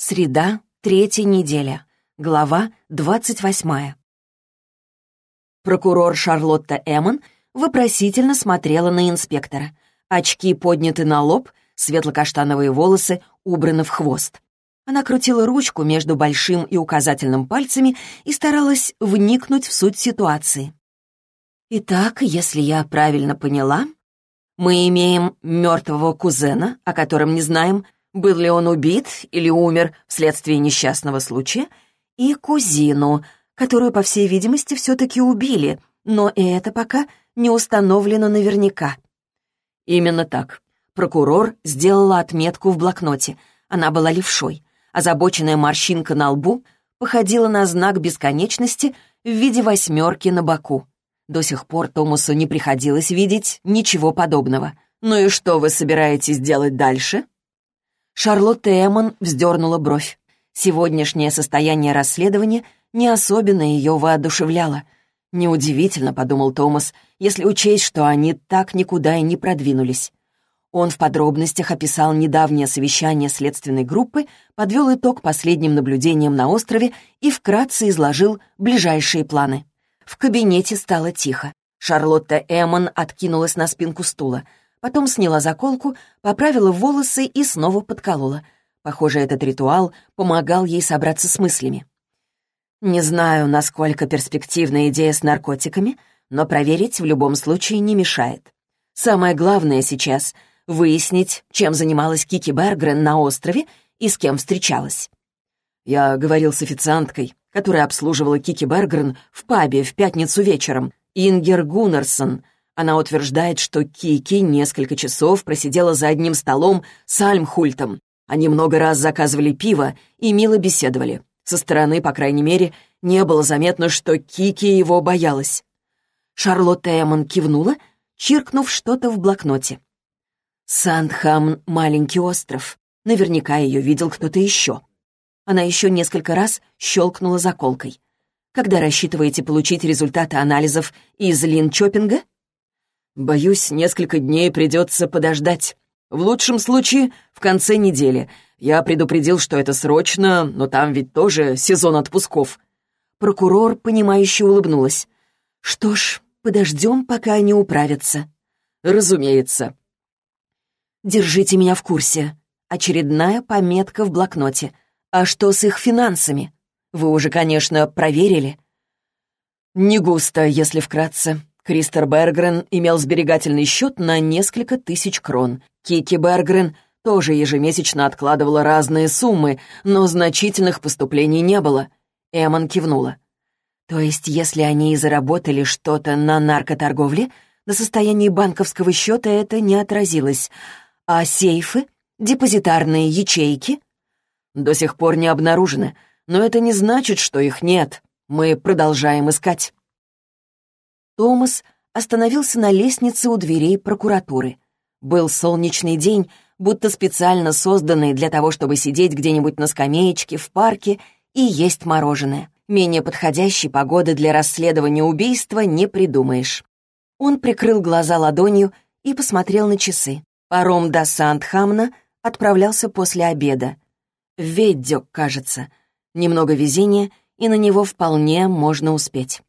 Среда, третья неделя. Глава двадцать восьмая. Прокурор Шарлотта Эммон вопросительно смотрела на инспектора. Очки подняты на лоб, светло-каштановые волосы убраны в хвост. Она крутила ручку между большим и указательным пальцами и старалась вникнуть в суть ситуации. «Итак, если я правильно поняла, мы имеем мертвого кузена, о котором не знаем, был ли он убит или умер вследствие несчастного случая, и кузину, которую, по всей видимости, все-таки убили, но и это пока не установлено наверняка. Именно так. Прокурор сделала отметку в блокноте. Она была левшой. Озабоченная морщинка на лбу походила на знак бесконечности в виде восьмерки на боку. До сих пор Томасу не приходилось видеть ничего подобного. «Ну и что вы собираетесь делать дальше?» Шарлотта Эммон вздернула бровь. Сегодняшнее состояние расследования не особенно ее воодушевляло. «Неудивительно», — подумал Томас, «если учесть, что они так никуда и не продвинулись». Он в подробностях описал недавнее совещание следственной группы, подвел итог последним наблюдениям на острове и вкратце изложил ближайшие планы. В кабинете стало тихо. Шарлотта Эммон откинулась на спинку стула. Потом сняла заколку, поправила волосы и снова подколола. Похоже, этот ритуал помогал ей собраться с мыслями. «Не знаю, насколько перспективна идея с наркотиками, но проверить в любом случае не мешает. Самое главное сейчас — выяснить, чем занималась Кики Бергрен на острове и с кем встречалась. Я говорил с официанткой, которая обслуживала Кики Бергрен в пабе в пятницу вечером, Ингер Гуннерсон. Она утверждает, что Кики несколько часов просидела за одним столом с Альмхультом. Они много раз заказывали пиво и мило беседовали. Со стороны, по крайней мере, не было заметно, что Кики его боялась. Шарлотта Эммон кивнула, чиркнув что-то в блокноте. Сандхам — маленький остров. Наверняка ее видел кто-то еще. Она еще несколько раз щелкнула заколкой. Когда рассчитываете получить результаты анализов из линчопинга? Боюсь, несколько дней придется подождать. В лучшем случае, в конце недели. Я предупредил, что это срочно, но там ведь тоже сезон отпусков. Прокурор, понимающе улыбнулась. Что ж, подождем, пока они управятся. Разумеется. Держите меня в курсе. Очередная пометка в блокноте — а что с их финансами? Вы уже, конечно, проверили? Не густо, если вкратце. Кристер Бергрен имел сберегательный счет на несколько тысяч крон. Кики Бергрен тоже ежемесячно откладывала разные суммы, но значительных поступлений не было. Эмон кивнула. То есть, если они и заработали что-то на наркоторговле, на состоянии банковского счета это не отразилось. А сейфы? Депозитарные ячейки? до сих пор не обнаружены, но это не значит, что их нет. Мы продолжаем искать». Томас остановился на лестнице у дверей прокуратуры. Был солнечный день, будто специально созданный для того, чтобы сидеть где-нибудь на скамеечке в парке и есть мороженое. Менее подходящей погоды для расследования убийства не придумаешь. Он прикрыл глаза ладонью и посмотрел на часы. Паром до Сандхамна отправлялся после обеда. Веддёк, кажется. Немного везения, и на него вполне можно успеть.